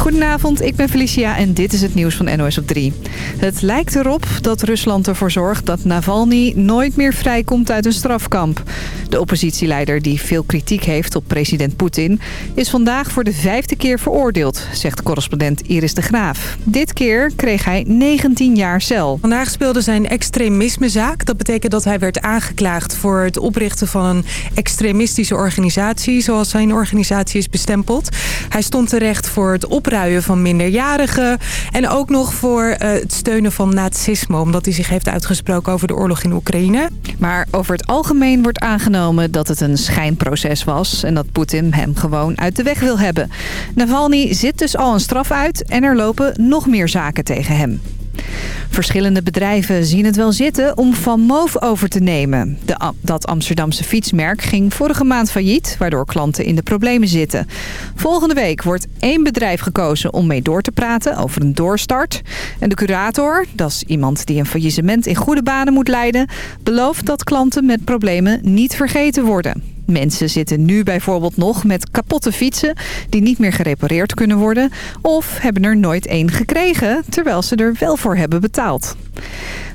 Goedenavond, ik ben Felicia en dit is het nieuws van NOS op 3. Het lijkt erop dat Rusland ervoor zorgt dat Navalny nooit meer vrijkomt uit een strafkamp. De oppositieleider die veel kritiek heeft op president Poetin... is vandaag voor de vijfde keer veroordeeld, zegt correspondent Iris de Graaf. Dit keer kreeg hij 19 jaar cel. Vandaag speelde zijn extremismezaak. Dat betekent dat hij werd aangeklaagd voor het oprichten van een extremistische organisatie... zoals zijn organisatie is bestempeld. Hij stond terecht voor het opruien van minderjarigen... en ook nog voor eh, het steunen van nazisme... omdat hij zich heeft uitgesproken over de oorlog in Oekraïne. Maar over het algemeen wordt aangenomen dat het een schijnproces was... en dat Poetin hem gewoon uit de weg wil hebben. Navalny zit dus al een straf uit en er lopen nog meer zaken tegen hem. Verschillende bedrijven zien het wel zitten om Van Moof over te nemen. De, dat Amsterdamse fietsmerk ging vorige maand failliet, waardoor klanten in de problemen zitten. Volgende week wordt één bedrijf gekozen om mee door te praten over een doorstart. En de curator, dat is iemand die een faillissement in goede banen moet leiden... belooft dat klanten met problemen niet vergeten worden. Mensen zitten nu bijvoorbeeld nog met kapotte fietsen die niet meer gerepareerd kunnen worden. Of hebben er nooit één gekregen, terwijl ze er wel voor hebben betaald.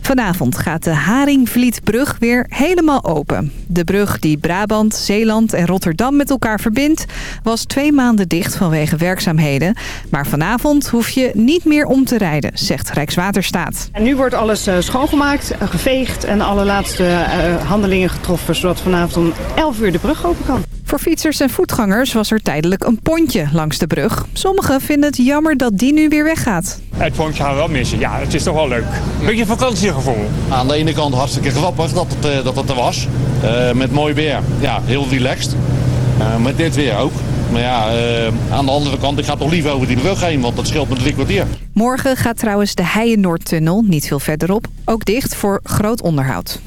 Vanavond gaat de Haringvlietbrug weer helemaal open. De brug die Brabant, Zeeland en Rotterdam met elkaar verbindt... was twee maanden dicht vanwege werkzaamheden. Maar vanavond hoef je niet meer om te rijden, zegt Rijkswaterstaat. En nu wordt alles uh, schoongemaakt, uh, geveegd en alle laatste uh, handelingen getroffen... zodat vanavond om 11 uur de brug open kan. Voor fietsers en voetgangers was er tijdelijk een pontje langs de brug. Sommigen vinden het jammer dat die nu weer weggaat. Het pontje gaan we wel missen. Ja, het is toch wel leuk. Beetje Aan de ene kant hartstikke grappig dat het, uh, dat het er was. Uh, met mooi weer. Ja, heel relaxed. Uh, met dit weer ook. Maar ja, aan de andere kant, ik ga toch liever over die brug heen, want dat scheelt me drie kwartier. Morgen gaat trouwens de Heijen-Noordtunnel, niet veel verderop, ook dicht voor groot onderhoud.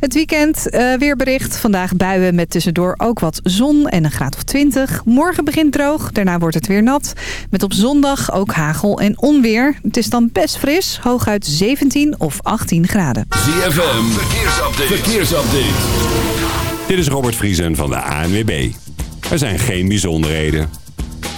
Het weekend uh, weerbericht. Vandaag buien met tussendoor ook wat zon en een graad of 20. Morgen begint droog, daarna wordt het weer nat. Met op zondag ook hagel en onweer. Het is dan best fris, hooguit 17 of 18 graden. ZFM, verkeersupdate. verkeersupdate. Dit is Robert Vriesen van de ANWB. Er zijn geen bijzonderheden.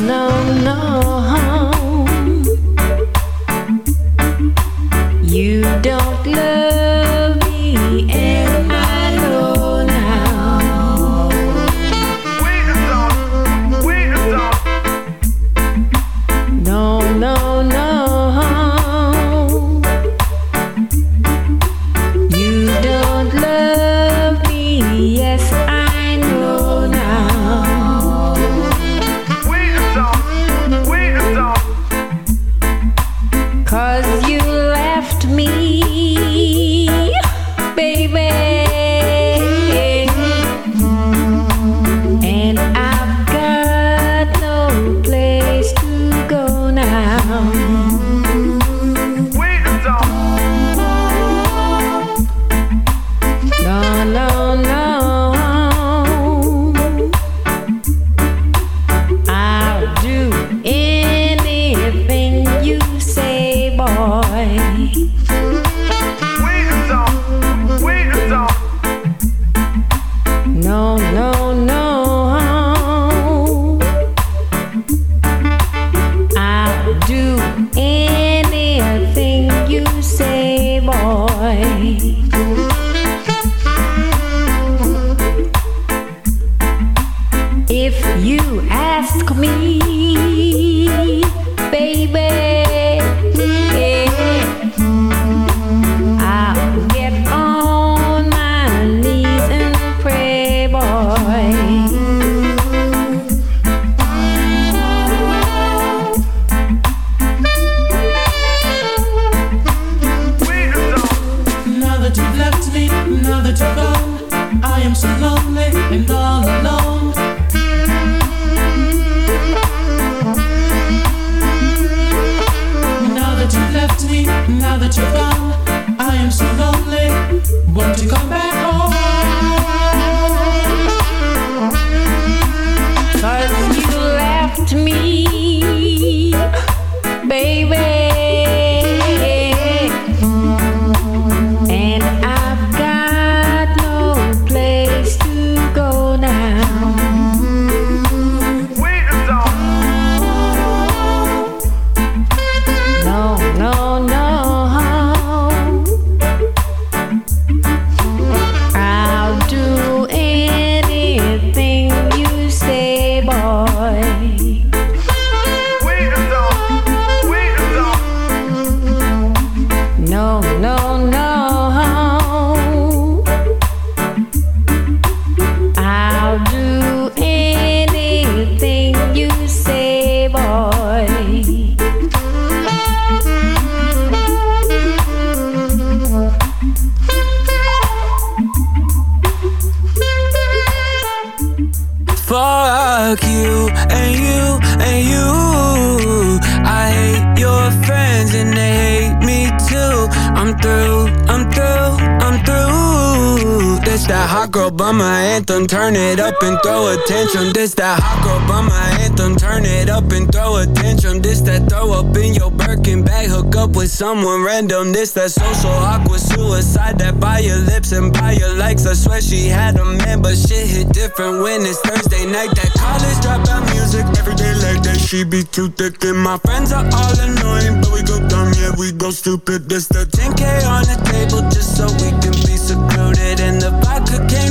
No. Someone random. This that social awkward suicide. That by your lips and by your likes. I swear she had a man, but shit hit different when it's Thursday night. That college dropout music every day like that. She be too thick and my friends are all annoying, but we go dumb, yeah we go stupid. This the 10k on the table just so we can be secluded. And the vodka came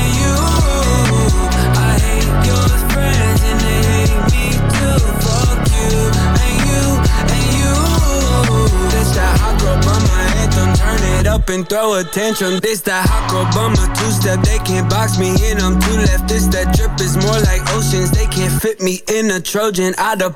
up and throw attention. This that hot girl bummer two step. They can't box me in. I'm too left. This that drip is more like oceans. They can't fit me in a Trojan. Of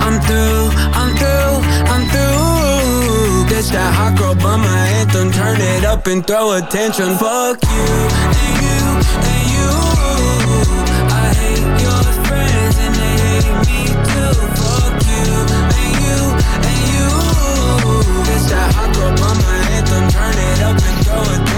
I'm through, I'm through, I'm through. This that hot girl bummer anthem. Turn it up and throw attention. Fuck you and you and you. I hate your friends and they hate me too. Fuck you and you and you. That hot girl bummer anthem. Turn it up and throw attention.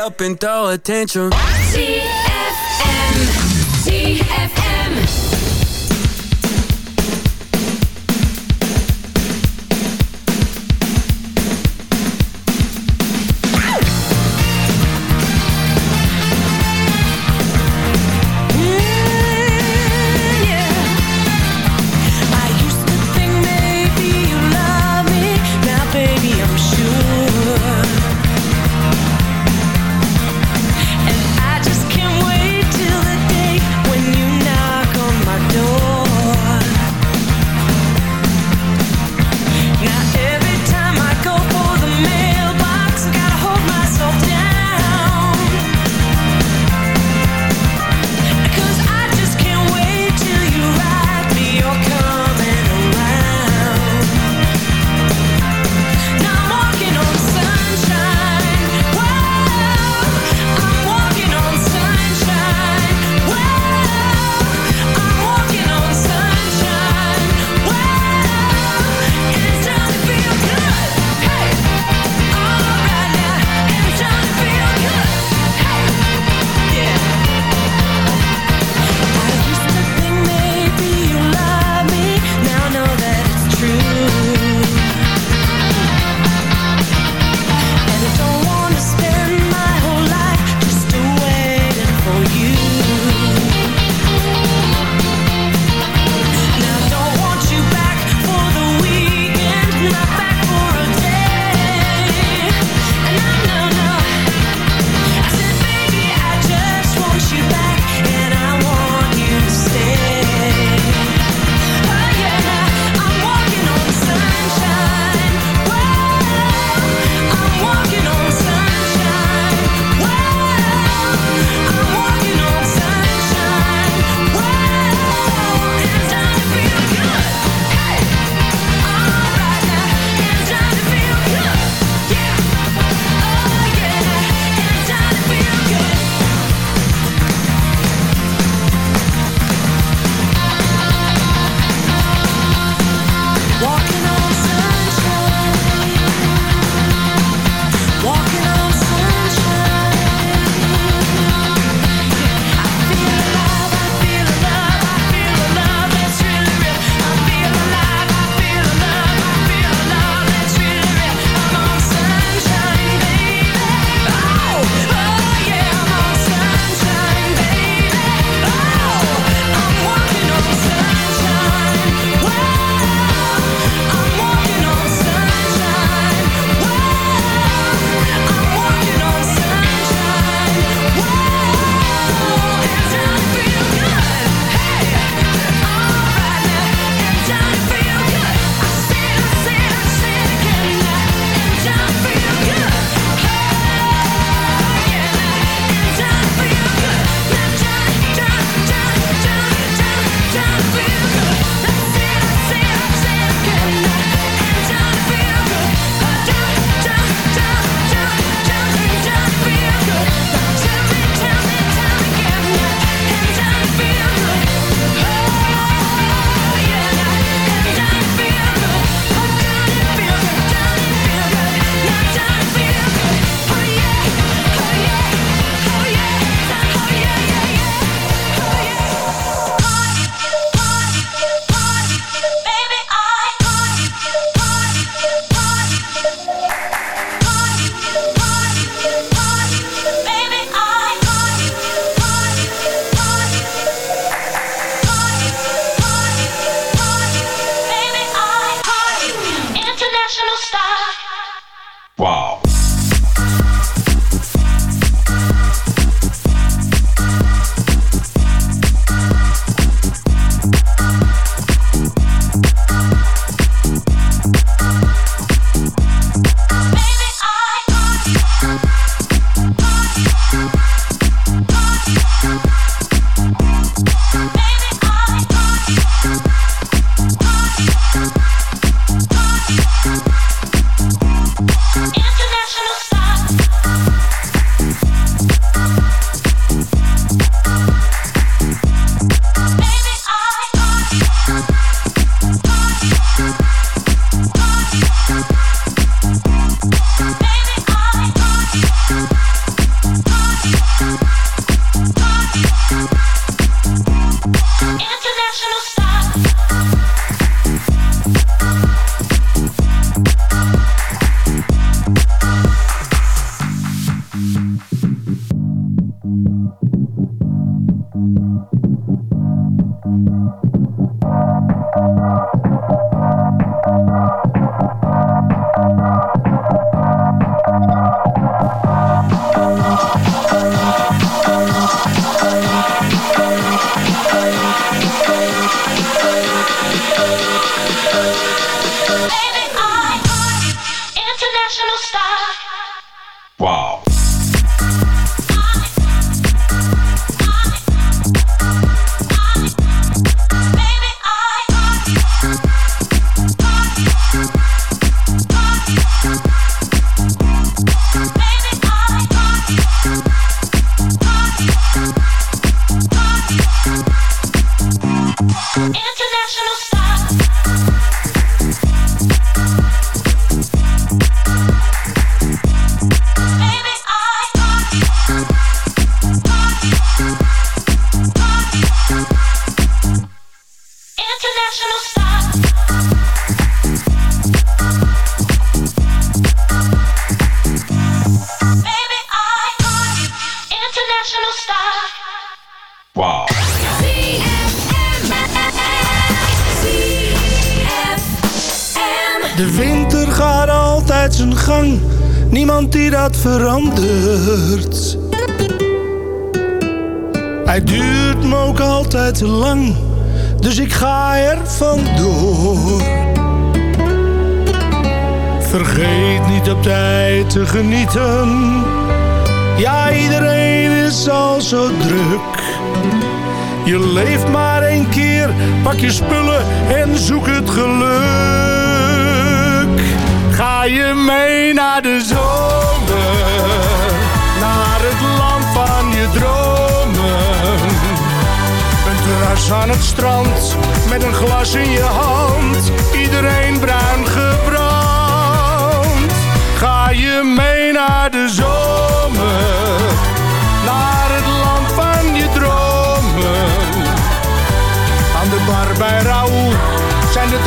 up and throw a tantrum.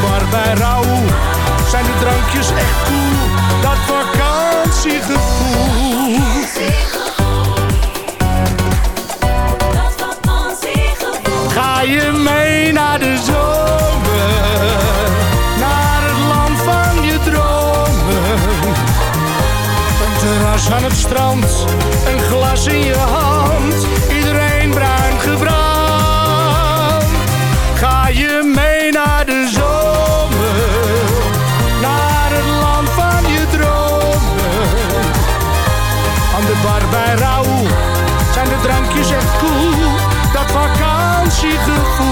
bar bij Rauw zijn de drankjes echt cool. Dat vakantiegevoel. Dat vakantiegevoel. Ga je mee naar de zomer, naar het land van je dromen. Een terras aan het strand, een glas in je hand 气的。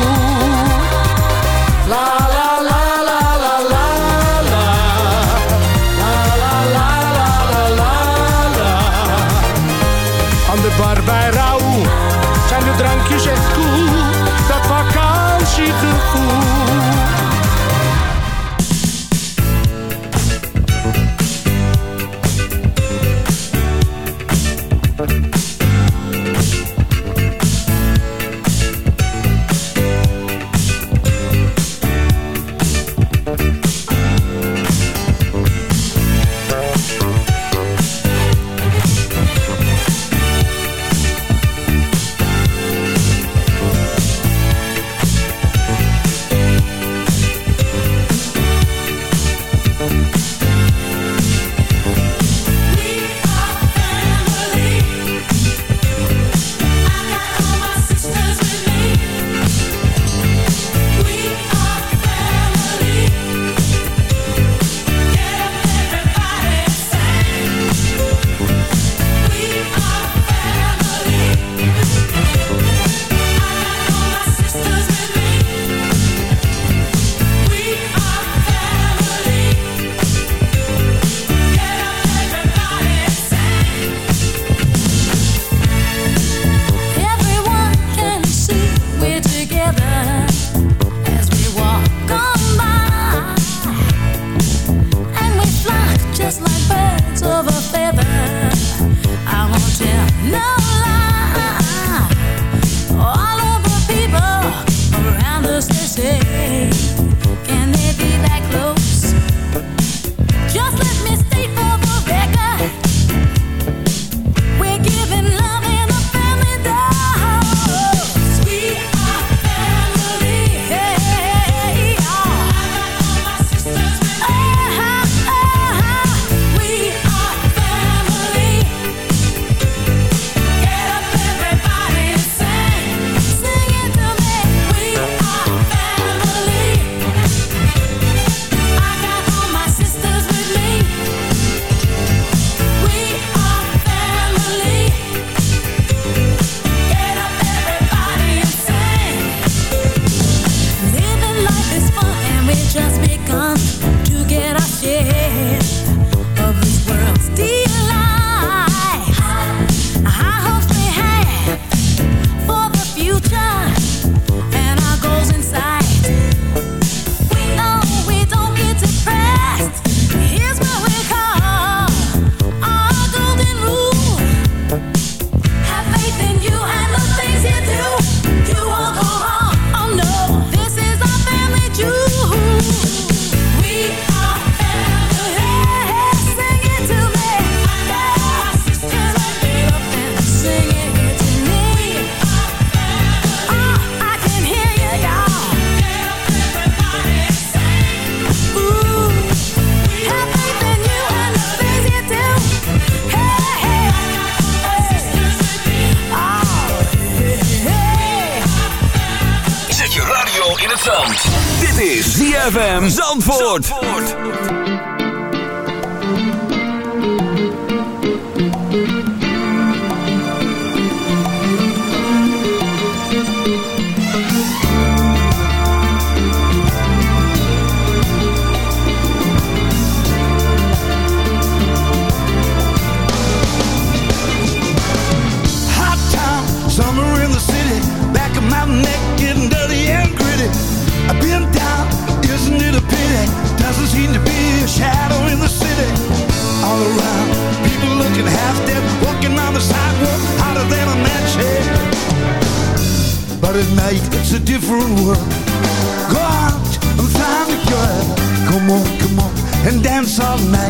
through. Go out and find a girl. Come on, come on, and dance all night.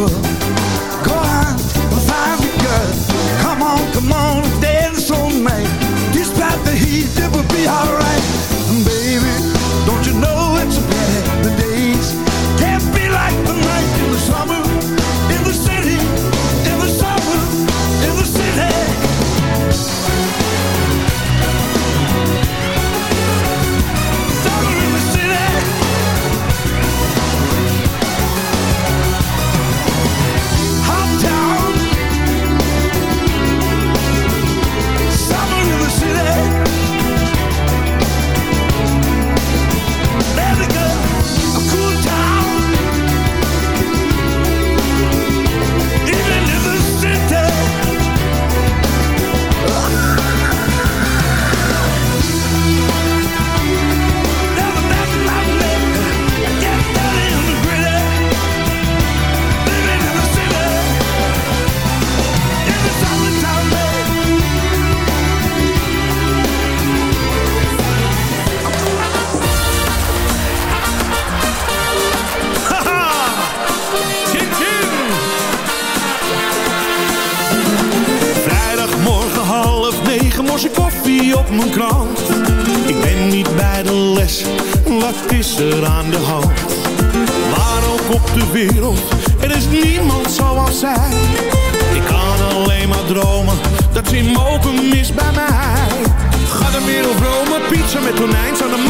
amor dansen met tonijn. Zou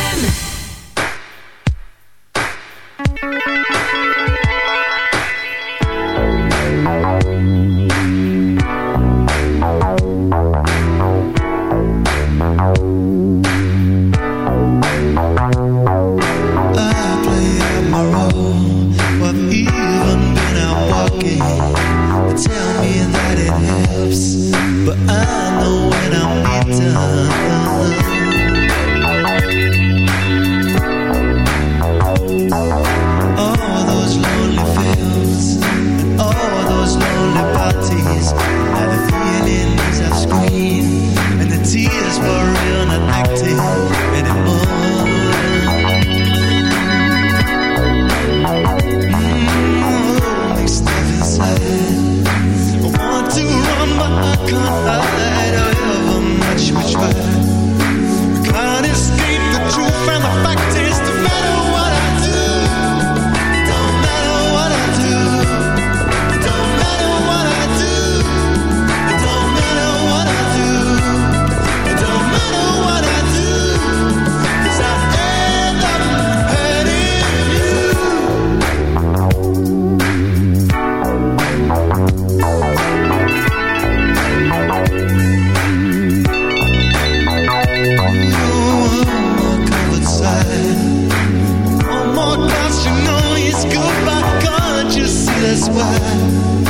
why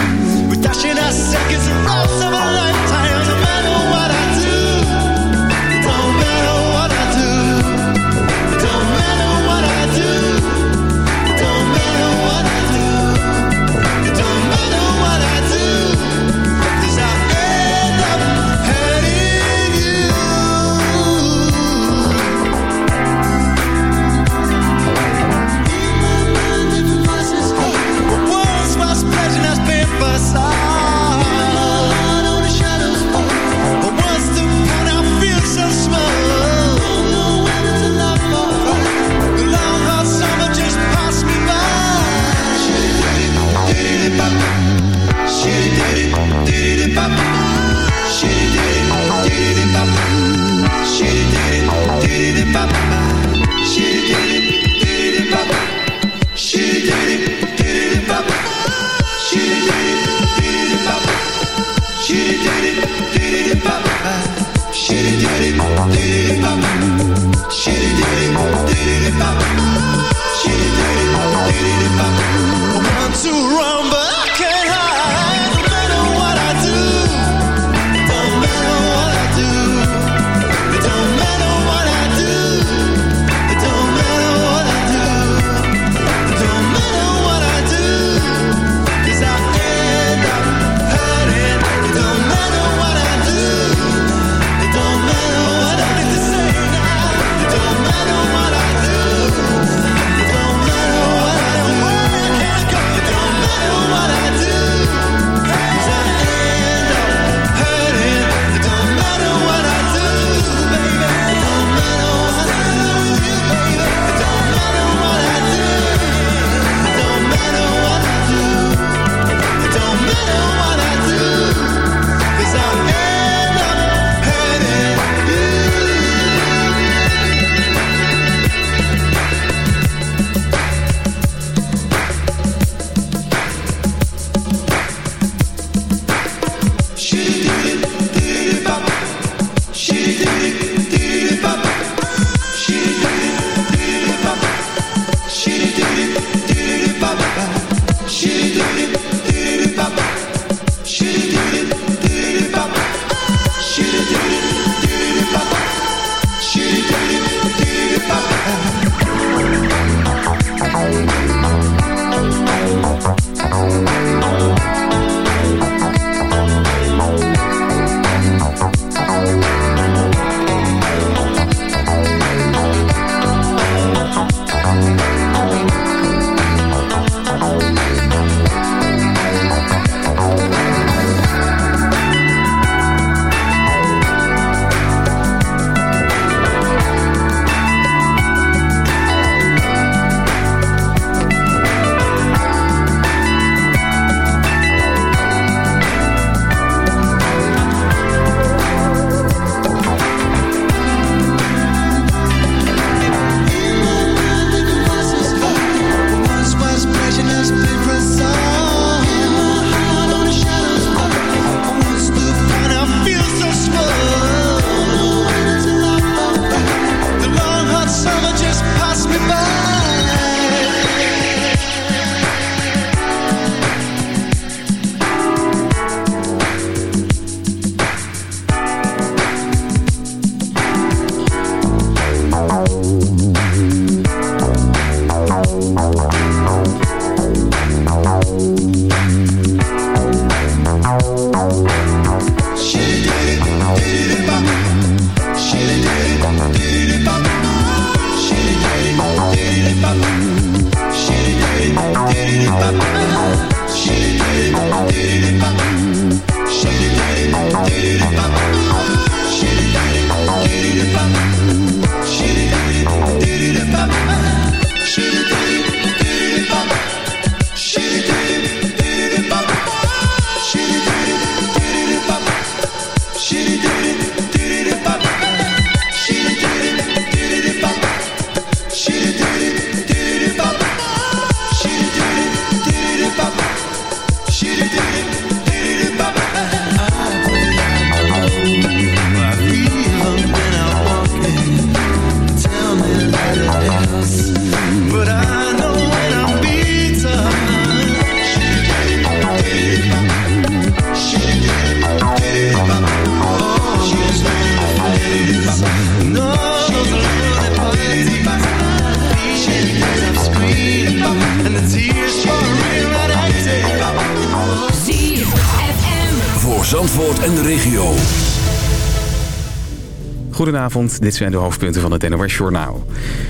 Dit zijn de hoofdpunten van het NOS Journaal.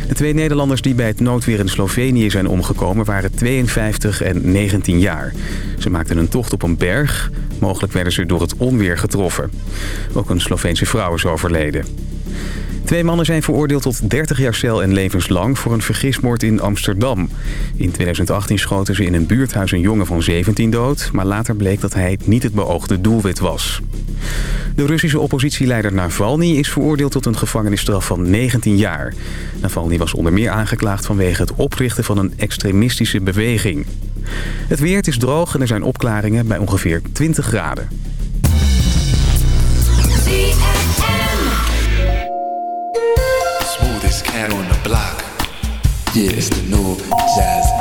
De twee Nederlanders die bij het noodweer in Slovenië zijn omgekomen... waren 52 en 19 jaar. Ze maakten een tocht op een berg. Mogelijk werden ze door het onweer getroffen. Ook een Sloveense vrouw is overleden. Twee mannen zijn veroordeeld tot 30 jaar cel en levenslang voor een vergismoord in Amsterdam. In 2018 schoten ze in een buurthuis een jongen van 17 dood... maar later bleek dat hij niet het beoogde doelwit was. De Russische oppositieleider Navalny is veroordeeld tot een gevangenisstraf van 19 jaar. Navalny was onder meer aangeklaagd vanwege het oprichten van een extremistische beweging. Het weer is droog en er zijn opklaringen bij ongeveer 20 graden. Block. Yeah, it's the new jazz.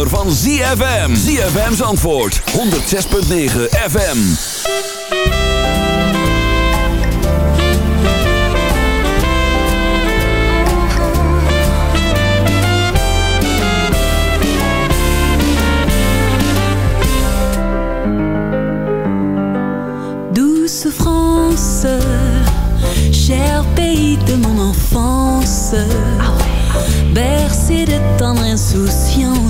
zomer van ZFM. ZFM's antwoord. 106.9 FM. Douce France, cher pays de mon enfance. Ah ouais. Ah bercé de tendre insouciance